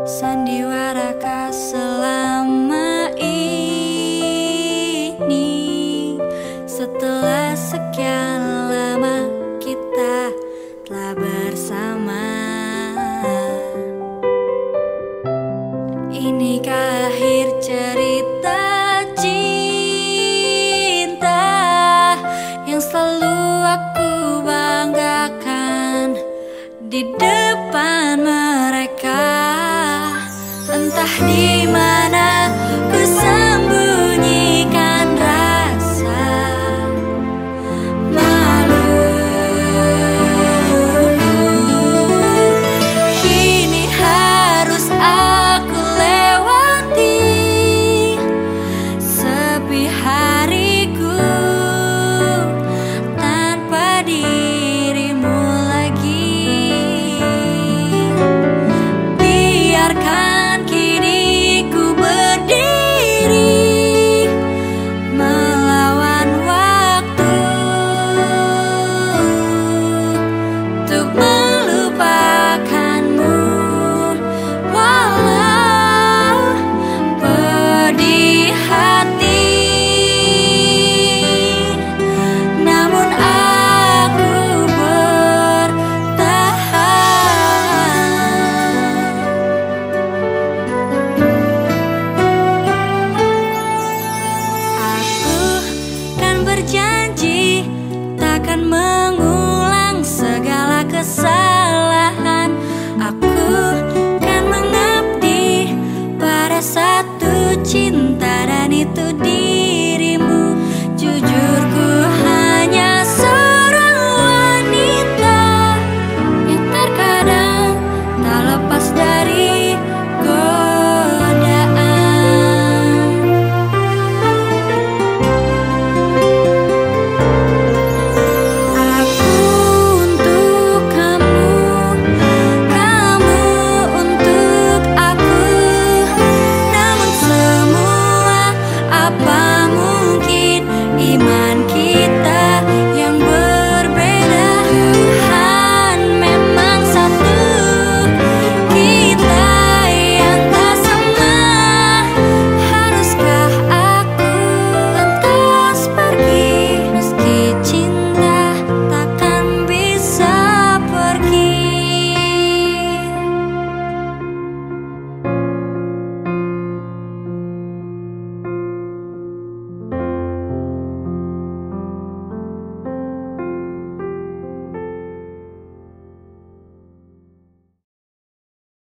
Sandiwara sandiwarakah selama ini setelah sekian lama kita telah bersama. Inikah akhir cerita cinta yang selalu aku banggakan di di berjanji takkan mengulang segala kesalahan